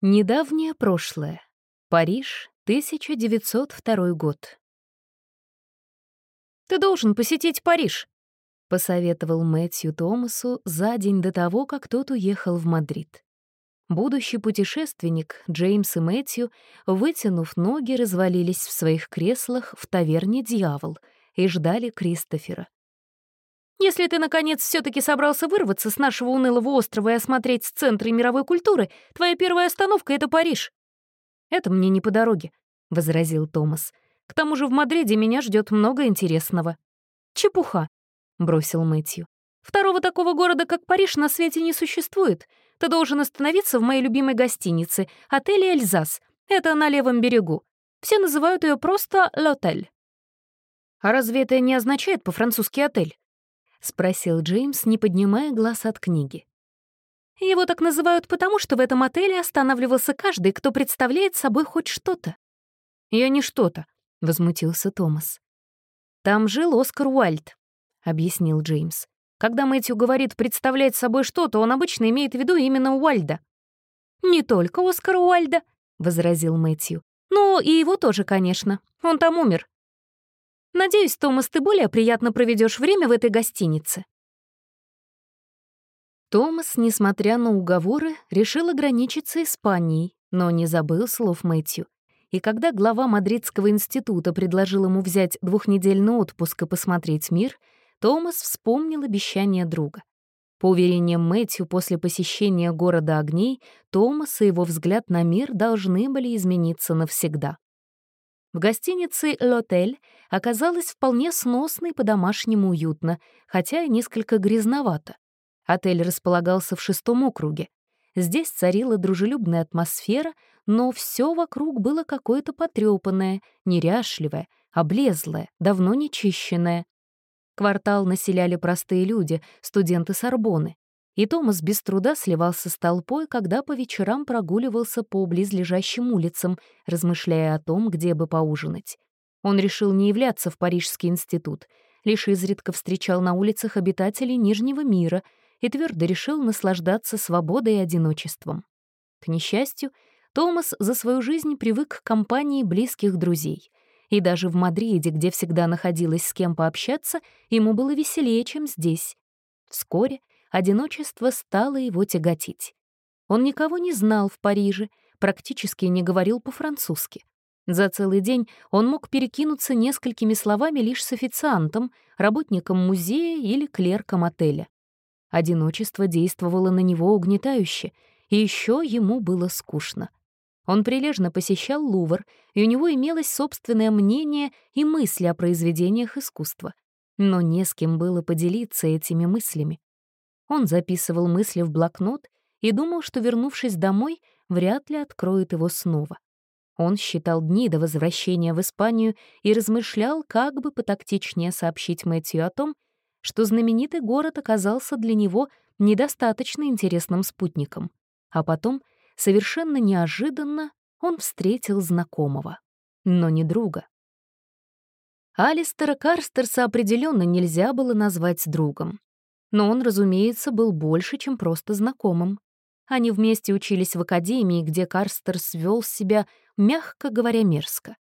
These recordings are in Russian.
Недавнее прошлое. Париж, 1902 год. «Ты должен посетить Париж», — посоветовал Мэтью Томасу за день до того, как тот уехал в Мадрид. Будущий путешественник Джеймс и Мэтью, вытянув ноги, развалились в своих креслах в таверне «Дьявол» и ждали Кристофера. Если ты, наконец, все таки собрался вырваться с нашего унылого острова и осмотреть центры мировой культуры, твоя первая остановка — это Париж». «Это мне не по дороге», — возразил Томас. «К тому же в Мадриде меня ждет много интересного». «Чепуха», — бросил Мэтью. «Второго такого города, как Париж, на свете не существует. Ты должен остановиться в моей любимой гостинице, отеле «Эльзас». Это на левом берегу. Все называют ее просто «Лотель». «А разве это не означает по-французски «отель»?» — спросил Джеймс, не поднимая глаз от книги. «Его так называют потому, что в этом отеле останавливался каждый, кто представляет собой хоть что-то». «Я не что-то», — возмутился Томас. «Там жил Оскар Уальд», — объяснил Джеймс. «Когда Мэтью говорит «представлять собой что-то», он обычно имеет в виду именно Уальда». «Не только Оскара Уальда», — возразил Мэтью. «Ну, и его тоже, конечно. Он там умер. Надеюсь, Томас, ты более приятно проведешь время в этой гостинице». Томас, несмотря на уговоры, решил ограничиться Испанией, но не забыл слов Мэтью. И когда глава Мадридского института предложил ему взять двухнедельный отпуск и посмотреть мир, Томас вспомнил обещание друга. По уверениям Мэтью, после посещения города огней, Томас и его взгляд на мир должны были измениться навсегда. В гостинице «Лотель» оказалось вполне сносно и по-домашнему уютно, хотя и несколько грязновато. Отель располагался в шестом округе. Здесь царила дружелюбная атмосфера, но все вокруг было какое-то потрёпанное, неряшливое, облезлое, давно не чищенное. Квартал населяли простые люди, студенты Сорбоны и Томас без труда сливался с толпой, когда по вечерам прогуливался по близлежащим улицам, размышляя о том, где бы поужинать. Он решил не являться в Парижский институт, лишь изредка встречал на улицах обитателей Нижнего мира и твердо решил наслаждаться свободой и одиночеством. К несчастью, Томас за свою жизнь привык к компании близких друзей. И даже в Мадриде, где всегда находилось с кем пообщаться, ему было веселее, чем здесь. Вскоре одиночество стало его тяготить. Он никого не знал в Париже, практически не говорил по-французски. За целый день он мог перекинуться несколькими словами лишь с официантом, работником музея или клерком отеля. Одиночество действовало на него угнетающе, и еще ему было скучно. Он прилежно посещал Лувр, и у него имелось собственное мнение и мысли о произведениях искусства. Но не с кем было поделиться этими мыслями. Он записывал мысли в блокнот и думал, что, вернувшись домой, вряд ли откроет его снова. Он считал дни до возвращения в Испанию и размышлял, как бы потактичнее сообщить Мэтью о том, что знаменитый город оказался для него недостаточно интересным спутником. А потом, совершенно неожиданно, он встретил знакомого, но не друга. Алистера Карстерса определенно нельзя было назвать другом. Но он, разумеется, был больше, чем просто знакомым. Они вместе учились в академии, где Карстер свел себя, мягко говоря, мерзко.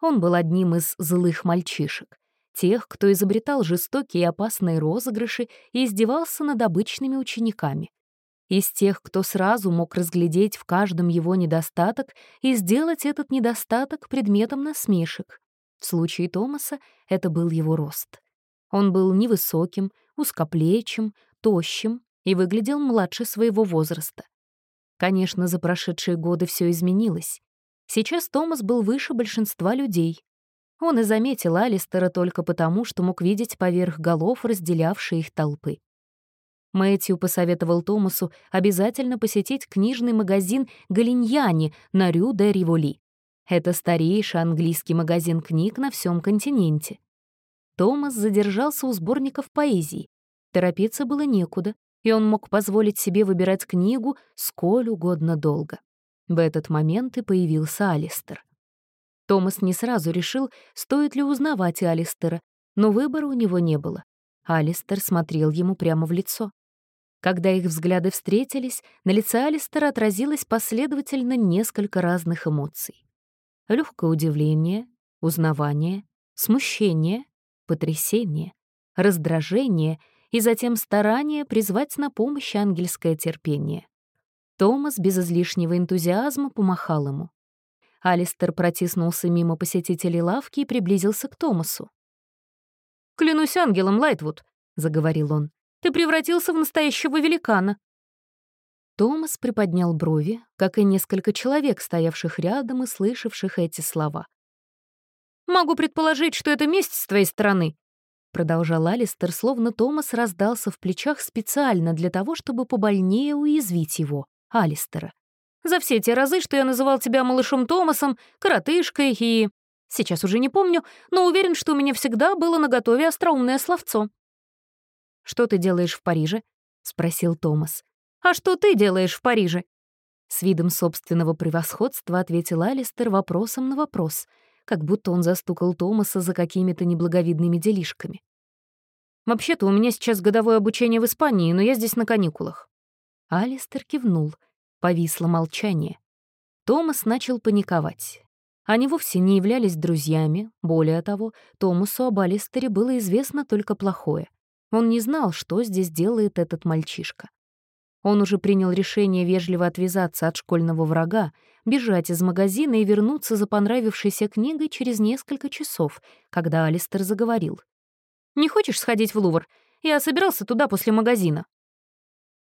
Он был одним из злых мальчишек, тех, кто изобретал жестокие и опасные розыгрыши и издевался над обычными учениками. Из тех, кто сразу мог разглядеть в каждом его недостаток и сделать этот недостаток предметом насмешек. В случае Томаса это был его рост. Он был невысоким, узкоплечим, тощим и выглядел младше своего возраста. Конечно, за прошедшие годы все изменилось. Сейчас Томас был выше большинства людей. Он и заметил Алистера только потому, что мог видеть поверх голов разделявшие их толпы. Мэтью посоветовал Томасу обязательно посетить книжный магазин «Галиньяни» на Рю де Риволи. Это старейший английский магазин книг на всем континенте. Томас задержался у сборников поэзии. Торопиться было некуда, и он мог позволить себе выбирать книгу сколь угодно долго. В этот момент и появился Алистер. Томас не сразу решил, стоит ли узнавать Алистера, но выбора у него не было. Алистер смотрел ему прямо в лицо. Когда их взгляды встретились, на лице Алистера отразилось последовательно несколько разных эмоций. Легкое удивление, узнавание, смущение, потрясение, раздражение и затем старание призвать на помощь ангельское терпение. Томас без излишнего энтузиазма помахал ему. Алистер протиснулся мимо посетителей лавки и приблизился к Томасу. «Клянусь ангелом, Лайтвуд», — заговорил он, — «ты превратился в настоящего великана». Томас приподнял брови, как и несколько человек, стоявших рядом и слышавших эти слова. «Могу предположить, что это месть с твоей стороны», — продолжал Алистер, словно Томас раздался в плечах специально для того, чтобы побольнее уязвить его, Алистера. «За все те разы, что я называл тебя малышом Томасом, коротышкой и... Сейчас уже не помню, но уверен, что у меня всегда было наготове остроумное словцо». «Что ты делаешь в Париже?» — спросил Томас. «А что ты делаешь в Париже?» С видом собственного превосходства ответил Алистер вопросом на вопрос, как будто он застукал Томаса за какими-то неблаговидными делишками. «Вообще-то у меня сейчас годовое обучение в Испании, но я здесь на каникулах». Алистер кивнул. Повисло молчание. Томас начал паниковать. Они вовсе не являлись друзьями, более того, Томасу об Алистере было известно только плохое. Он не знал, что здесь делает этот мальчишка. Он уже принял решение вежливо отвязаться от школьного врага, бежать из магазина и вернуться за понравившейся книгой через несколько часов, когда Алистер заговорил. «Не хочешь сходить в Лувр? Я собирался туда после магазина».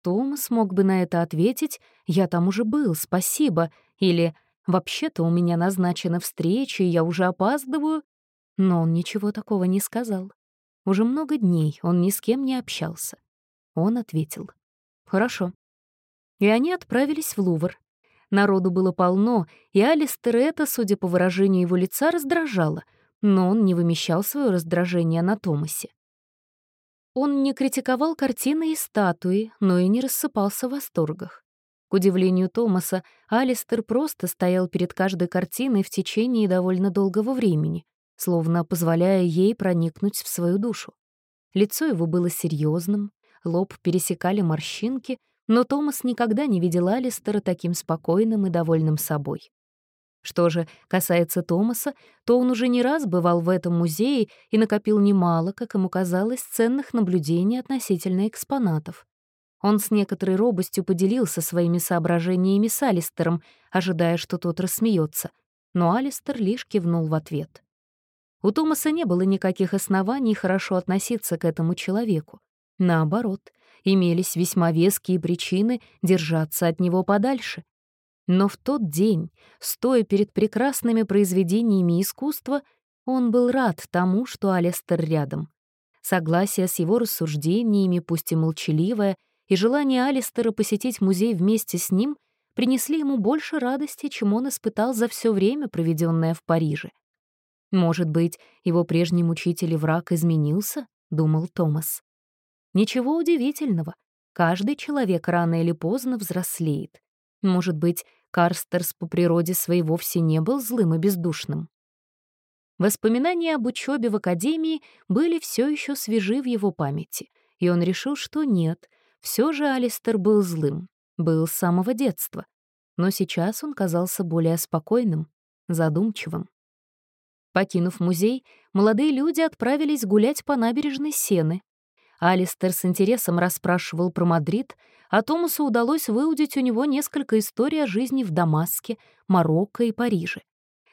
Томас мог бы на это ответить «Я там уже был, спасибо» или «Вообще-то у меня назначена встреча, и я уже опаздываю». Но он ничего такого не сказал. Уже много дней он ни с кем не общался. Он ответил — Хорошо. И они отправились в Лувр. Народу было полно, и Алистер это, судя по выражению его лица, раздражало, но он не вымещал свое раздражение на Томасе. Он не критиковал картины и статуи, но и не рассыпался в восторгах. К удивлению Томаса, Алистер просто стоял перед каждой картиной в течение довольно долгого времени, словно позволяя ей проникнуть в свою душу. Лицо его было серьезным, лоб пересекали морщинки, но Томас никогда не видел Алистера таким спокойным и довольным собой. Что же касается Томаса, то он уже не раз бывал в этом музее и накопил немало, как ему казалось, ценных наблюдений относительно экспонатов. Он с некоторой робостью поделился своими соображениями с Алистером, ожидая, что тот рассмеется, но Алистер лишь кивнул в ответ. У Томаса не было никаких оснований хорошо относиться к этому человеку. Наоборот, имелись весьма веские причины держаться от него подальше. Но в тот день, стоя перед прекрасными произведениями искусства, он был рад тому, что Алистер рядом. Согласие с его рассуждениями, пусть и молчаливое, и желание Алистера посетить музей вместе с ним принесли ему больше радости, чем он испытал за все время, проведенное в Париже. «Может быть, его прежний мучитель и враг изменился?» — думал Томас. Ничего удивительного. Каждый человек рано или поздно взрослеет. Может быть, Карстерс по природе своей вовсе не был злым и бездушным. Воспоминания об учебе в академии были все еще свежи в его памяти, и он решил, что нет, все же Алистер был злым, был с самого детства. Но сейчас он казался более спокойным, задумчивым. Покинув музей, молодые люди отправились гулять по набережной Сены, Алистер с интересом расспрашивал про Мадрид, а Томасу удалось выудить у него несколько историй о жизни в Дамаске, Марокко и Париже.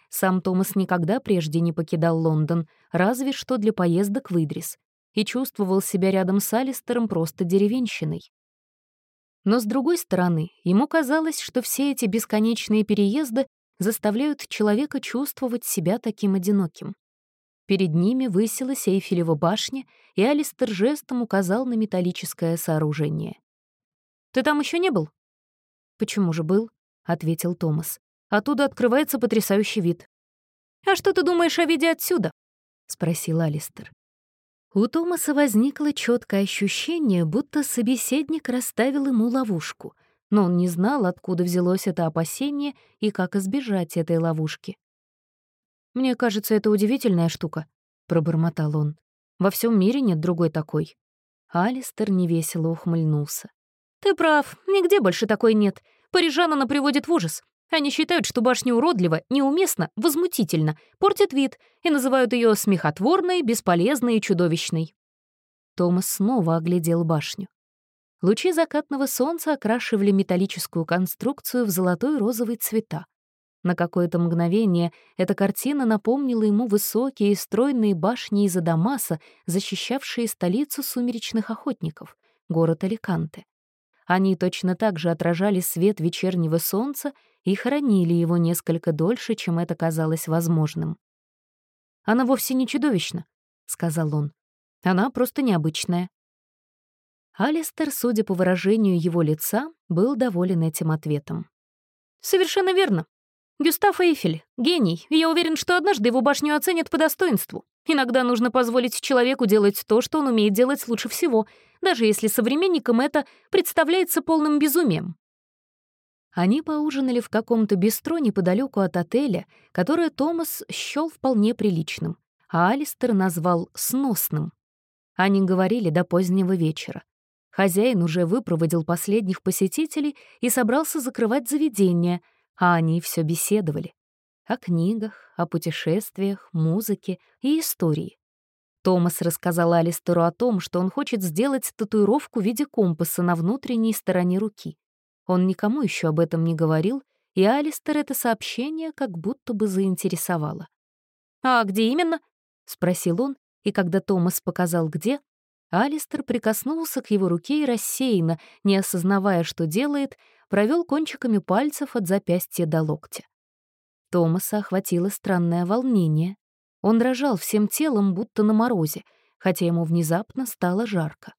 Сам Томас никогда прежде не покидал Лондон, разве что для поездок в Идрис, и чувствовал себя рядом с Алистером просто деревенщиной. Но, с другой стороны, ему казалось, что все эти бесконечные переезды заставляют человека чувствовать себя таким одиноким. Перед ними высилась Эйфелева башня, и Алистер жестом указал на металлическое сооружение. «Ты там еще не был?» «Почему же был?» — ответил Томас. «Оттуда открывается потрясающий вид». «А что ты думаешь о виде отсюда?» — спросил Алистер. У Томаса возникло четкое ощущение, будто собеседник расставил ему ловушку, но он не знал, откуда взялось это опасение и как избежать этой ловушки. «Мне кажется, это удивительная штука», — пробормотал он. «Во всем мире нет другой такой». Алистер невесело ухмыльнулся. «Ты прав, нигде больше такой нет. Парижан она приводит в ужас. Они считают, что башня уродлива, неуместно, возмутительно, портит вид и называют ее смехотворной, бесполезной и чудовищной». Томас снова оглядел башню. Лучи закатного солнца окрашивали металлическую конструкцию в золотой розовый цвета. На какое-то мгновение эта картина напомнила ему высокие и стройные башни из Адамаса, защищавшие столицу сумеречных охотников, город Аликанте. Они точно так же отражали свет вечернего солнца и хранили его несколько дольше, чем это казалось возможным. «Она вовсе не чудовищна», — сказал он. «Она просто необычная». Алистер, судя по выражению его лица, был доволен этим ответом. «Совершенно верно. Гюстав Эйфель — гений, и я уверен, что однажды его башню оценят по достоинству. Иногда нужно позволить человеку делать то, что он умеет делать лучше всего, даже если современникам это представляется полным безумием. Они поужинали в каком-то бистро неподалеку от отеля, которое Томас счёл вполне приличным, а Алистер назвал «сносным». Они говорили до позднего вечера. Хозяин уже выпроводил последних посетителей и собрался закрывать заведение — а они все беседовали. О книгах, о путешествиях, музыке и истории. Томас рассказал Алистеру о том, что он хочет сделать татуировку в виде компаса на внутренней стороне руки. Он никому еще об этом не говорил, и Алистер это сообщение как будто бы заинтересовало. «А где именно?» — спросил он, и когда Томас показал где, Алистер прикоснулся к его руке и рассеянно, не осознавая, что делает, провел кончиками пальцев от запястья до локтя. Томаса охватило странное волнение. Он дрожал всем телом, будто на морозе, хотя ему внезапно стало жарко.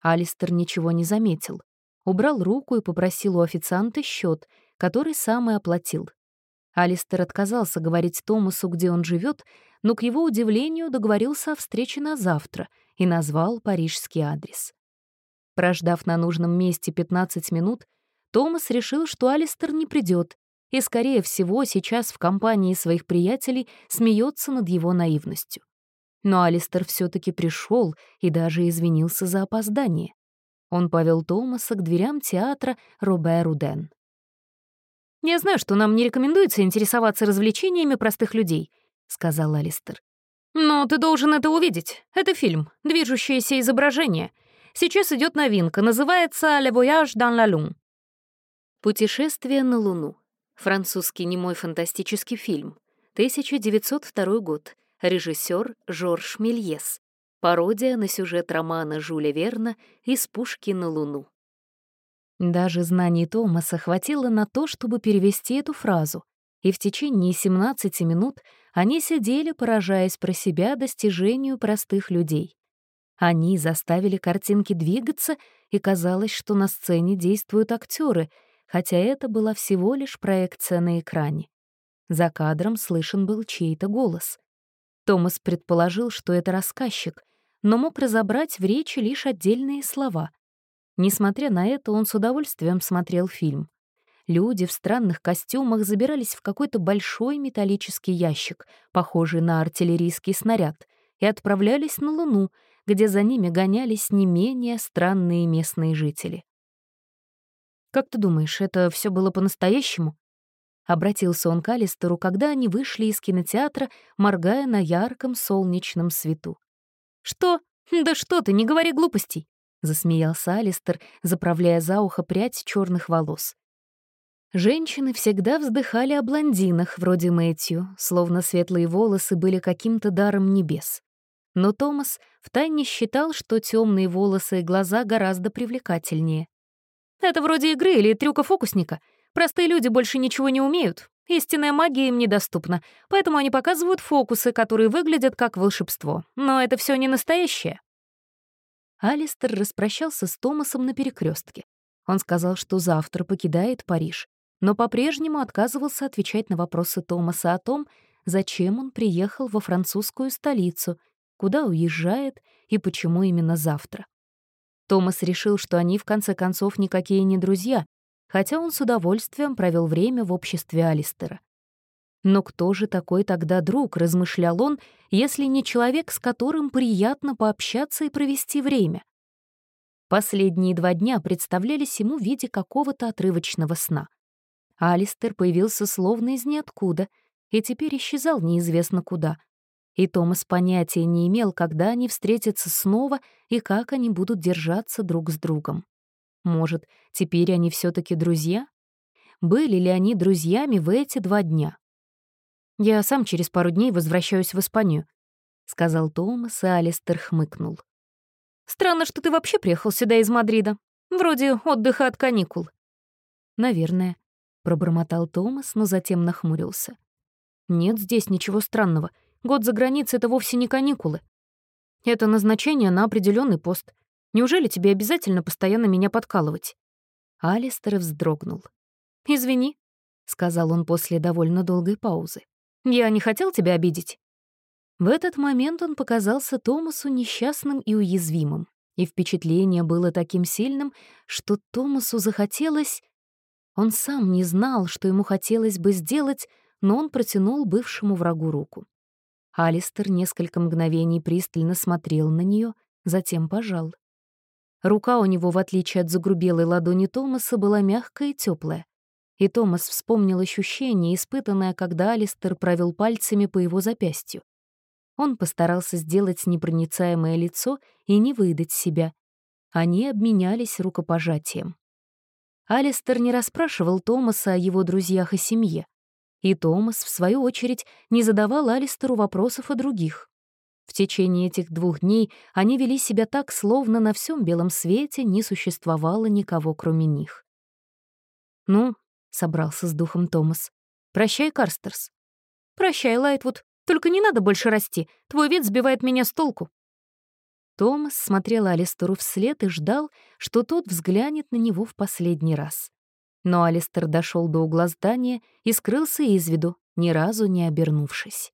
Алистер ничего не заметил. Убрал руку и попросил у официанта счет, который сам и оплатил. Алистер отказался говорить Томасу, где он живет, но, к его удивлению, договорился о встрече на завтра и назвал парижский адрес. Прождав на нужном месте 15 минут, Томас решил, что Алистер не придет, и, скорее всего, сейчас в компании своих приятелей смеется над его наивностью. Но Алистер все таки пришел и даже извинился за опоздание. Он повел Томаса к дверям театра Робер Руден. «Я знаю, что нам не рекомендуется интересоваться развлечениями простых людей», — сказал Алистер. «Но ты должен это увидеть. Это фильм, движущееся изображение. Сейчас идет новинка, называется «Le voyage dans la lune». Путешествие на Луну. Французский немой фантастический фильм. 1902 год. Режиссер Жорж Мельес. Пародия на сюжет романа Жюля Верна «Из пушки на Луну». Даже знаний Томаса хватило на то, чтобы перевести эту фразу, и в течение 17 минут они сидели, поражаясь про себя достижению простых людей. Они заставили картинки двигаться, и казалось, что на сцене действуют актеры — хотя это была всего лишь проекция на экране. За кадром слышен был чей-то голос. Томас предположил, что это рассказчик, но мог разобрать в речи лишь отдельные слова. Несмотря на это, он с удовольствием смотрел фильм. Люди в странных костюмах забирались в какой-то большой металлический ящик, похожий на артиллерийский снаряд, и отправлялись на Луну, где за ними гонялись не менее странные местные жители. «Как ты думаешь, это все было по-настоящему?» Обратился он к Алистеру, когда они вышли из кинотеатра, моргая на ярком солнечном свету. «Что? Да что ты, не говори глупостей!» — засмеялся Алистер, заправляя за ухо прядь черных волос. Женщины всегда вздыхали о блондинах, вроде Мэтью, словно светлые волосы были каким-то даром небес. Но Томас втайне считал, что темные волосы и глаза гораздо привлекательнее. Это вроде игры или трюка фокусника. Простые люди больше ничего не умеют. Истинная магия им недоступна, поэтому они показывают фокусы, которые выглядят как волшебство. Но это все не настоящее. Алистер распрощался с Томасом на перекрестке. Он сказал, что завтра покидает Париж, но по-прежнему отказывался отвечать на вопросы Томаса о том, зачем он приехал во французскую столицу, куда уезжает и почему именно завтра. Томас решил, что они в конце концов никакие не друзья, хотя он с удовольствием провел время в обществе Алистера. Но кто же такой тогда друг, размышлял он, если не человек, с которым приятно пообщаться и провести время? Последние два дня представлялись ему в виде какого-то отрывочного сна. Алистер появился словно из ниоткуда и теперь исчезал неизвестно куда. И Томас понятия не имел, когда они встретятся снова и как они будут держаться друг с другом. Может, теперь они все таки друзья? Были ли они друзьями в эти два дня? «Я сам через пару дней возвращаюсь в Испанию», — сказал Томас, и Алистер хмыкнул. Странно, что ты вообще приехал сюда из Мадрида. Вроде отдыха от каникул». «Наверное», — пробормотал Томас, но затем нахмурился. «Нет здесь ничего странного. Год за границей — это вовсе не каникулы. Это назначение на определенный пост. Неужели тебе обязательно постоянно меня подкалывать?» Алистер вздрогнул. «Извини», — сказал он после довольно долгой паузы. «Я не хотел тебя обидеть». В этот момент он показался Томасу несчастным и уязвимым, и впечатление было таким сильным, что Томасу захотелось... Он сам не знал, что ему хотелось бы сделать, но он протянул бывшему врагу руку. Алистер несколько мгновений пристально смотрел на нее, затем пожал. Рука у него, в отличие от загрубелой ладони Томаса, была мягкая и теплая. И Томас вспомнил ощущение, испытанное, когда Алистер провел пальцами по его запястью. Он постарался сделать непроницаемое лицо и не выдать себя. Они обменялись рукопожатием. Алистер не расспрашивал Томаса о его друзьях и семье. И Томас, в свою очередь, не задавал Алистеру вопросов о других. В течение этих двух дней они вели себя так, словно на всем белом свете не существовало никого, кроме них. «Ну», — собрался с духом Томас, — «прощай, Карстерс». «Прощай, Лайтвуд», только не надо больше расти. Твой вид сбивает меня с толку». Томас смотрел Алистеру вслед и ждал, что тот взглянет на него в последний раз. Но Алистер дошел до угла здания и скрылся из виду, ни разу не обернувшись.